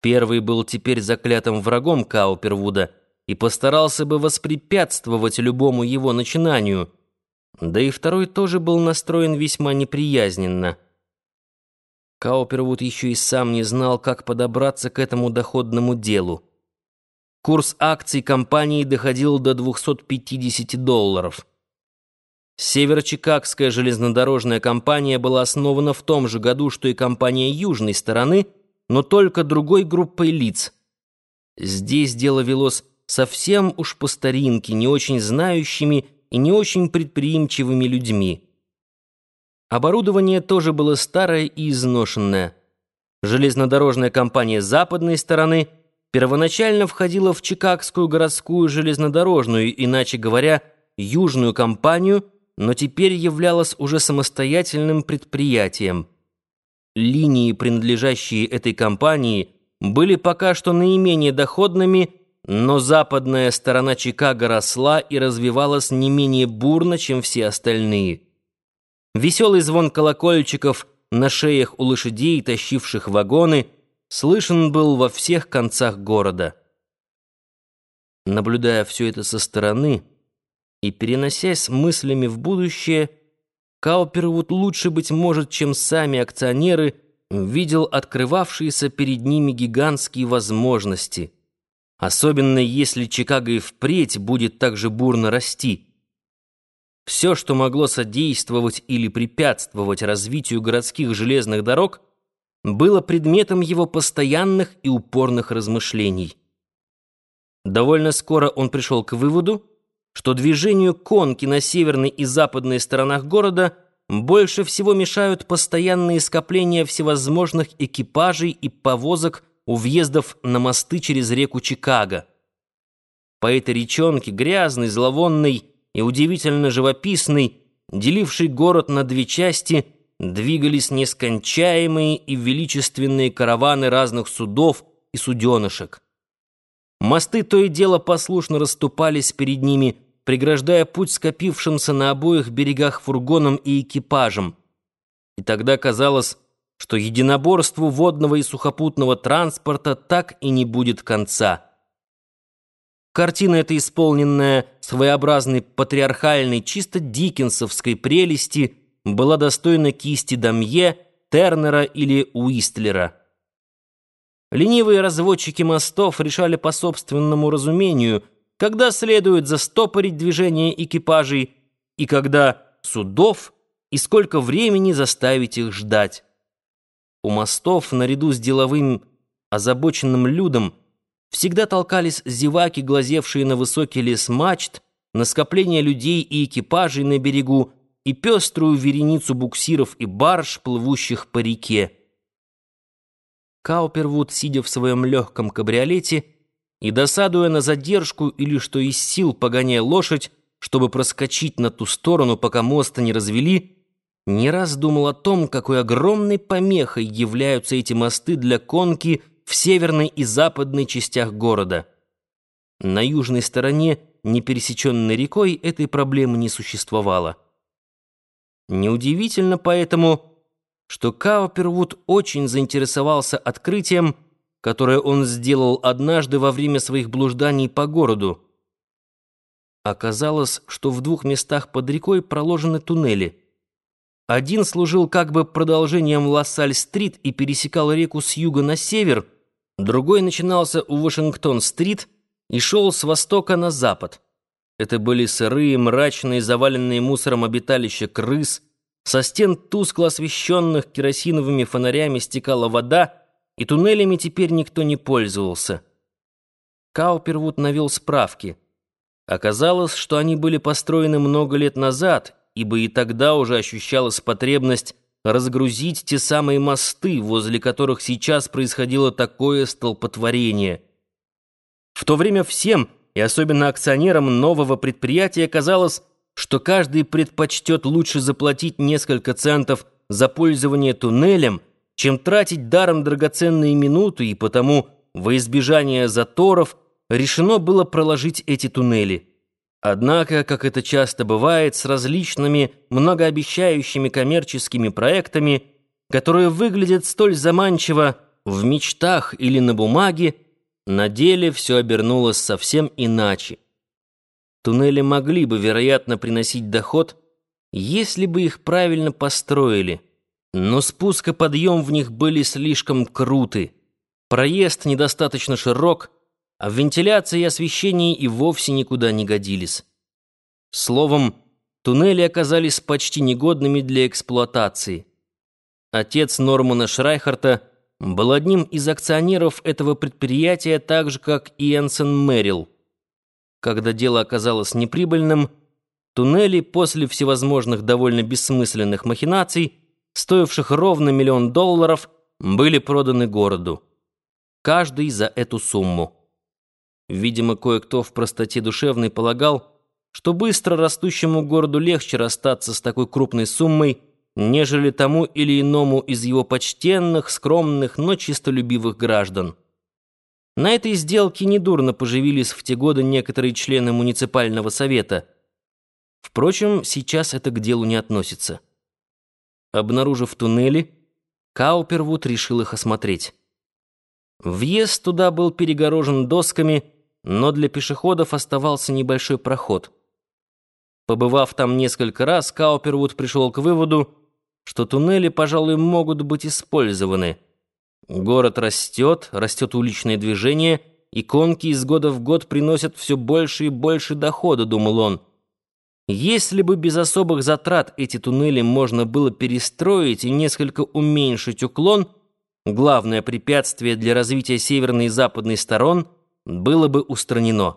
Первый был теперь заклятым врагом Каупервуда и постарался бы воспрепятствовать любому его начинанию, да и второй тоже был настроен весьма неприязненно. Каупервуд еще и сам не знал, как подобраться к этому доходному делу. Курс акций компании доходил до 250 долларов. Северо-Чикагская железнодорожная компания была основана в том же году, что и компания южной стороны, но только другой группой лиц. Здесь дело велось совсем уж по старинке, не очень знающими и не очень предприимчивыми людьми. Оборудование тоже было старое и изношенное. Железнодорожная компания западной стороны первоначально входила в Чикагскую городскую железнодорожную, иначе говоря, южную компанию, но теперь являлась уже самостоятельным предприятием. Линии, принадлежащие этой компании, были пока что наименее доходными, но западная сторона Чикаго росла и развивалась не менее бурно, чем все остальные. Веселый звон колокольчиков на шеях у лошадей, тащивших вагоны, слышен был во всех концах города. Наблюдая все это со стороны и переносясь мыслями в будущее, Каупервуд лучше, быть может, чем сами акционеры, видел открывавшиеся перед ними гигантские возможности, особенно если Чикаго и впредь будет так же бурно расти. Все, что могло содействовать или препятствовать развитию городских железных дорог, было предметом его постоянных и упорных размышлений. Довольно скоро он пришел к выводу, что движению конки на северной и западной сторонах города больше всего мешают постоянные скопления всевозможных экипажей и повозок у въездов на мосты через реку Чикаго. По этой речонке, грязной, зловонной, и удивительно живописный, деливший город на две части, двигались нескончаемые и величественные караваны разных судов и суденышек. Мосты то и дело послушно расступались перед ними, преграждая путь скопившимся на обоих берегах фургонам и экипажам. И тогда казалось, что единоборству водного и сухопутного транспорта так и не будет конца. Картина эта, исполненная своеобразной патриархальной, чисто диккенсовской прелести, была достойна кисти Дамье, Тернера или Уистлера. Ленивые разводчики мостов решали по собственному разумению, когда следует застопорить движение экипажей и когда судов и сколько времени заставить их ждать. У мостов, наряду с деловым озабоченным людом, Всегда толкались зеваки, глазевшие на высокий лес мачт, на скопление людей и экипажей на берегу и пеструю вереницу буксиров и барж, плывущих по реке. Каупервуд, сидя в своем легком кабриолете и досадуя на задержку или что из сил погоняя лошадь, чтобы проскочить на ту сторону, пока моста не развели, не раз думал о том, какой огромной помехой являются эти мосты для конки в северной и западной частях города. На южной стороне, не пересеченной рекой, этой проблемы не существовало. Неудивительно поэтому, что Каупервуд очень заинтересовался открытием, которое он сделал однажды во время своих блужданий по городу. Оказалось, что в двух местах под рекой проложены туннели. Один служил как бы продолжением Лассаль-стрит и пересекал реку с юга на север — Другой начинался у Вашингтон-стрит и шел с востока на запад. Это были сырые, мрачные, заваленные мусором обиталища крыс. Со стен тускло освещенных керосиновыми фонарями стекала вода, и туннелями теперь никто не пользовался. Каупервуд навел справки. Оказалось, что они были построены много лет назад, ибо и тогда уже ощущалась потребность разгрузить те самые мосты, возле которых сейчас происходило такое столпотворение. В то время всем, и особенно акционерам нового предприятия, казалось, что каждый предпочтет лучше заплатить несколько центов за пользование туннелем, чем тратить даром драгоценные минуты, и потому, во избежание заторов, решено было проложить эти туннели. Однако, как это часто бывает с различными многообещающими коммерческими проектами, которые выглядят столь заманчиво, в мечтах или на бумаге, на деле все обернулось совсем иначе. Туннели могли бы, вероятно, приносить доход, если бы их правильно построили, но спуск и подъем в них были слишком круты, проезд недостаточно широк, а вентиляция и освещение и вовсе никуда не годились. Словом, туннели оказались почти негодными для эксплуатации. Отец Нормана Шрайхарта был одним из акционеров этого предприятия, так же, как и Энсон Мэрил. Когда дело оказалось неприбыльным, туннели после всевозможных довольно бессмысленных махинаций, стоивших ровно миллион долларов, были проданы городу. Каждый за эту сумму. Видимо, кое-кто в простоте душевной полагал, что быстро растущему городу легче расстаться с такой крупной суммой, нежели тому или иному из его почтенных, скромных, но чистолюбивых граждан. На этой сделке недурно поживились в те годы некоторые члены муниципального совета. Впрочем, сейчас это к делу не относится. Обнаружив туннели, Каупервуд решил их осмотреть. Въезд туда был перегорожен досками, но для пешеходов оставался небольшой проход. Побывав там несколько раз, Каупервуд пришел к выводу, что туннели, пожалуй, могут быть использованы. Город растет, растет уличное движение, и конки из года в год приносят все больше и больше дохода, думал он. Если бы без особых затрат эти туннели можно было перестроить и несколько уменьшить уклон, главное препятствие для развития северной и западной сторон было бы устранено.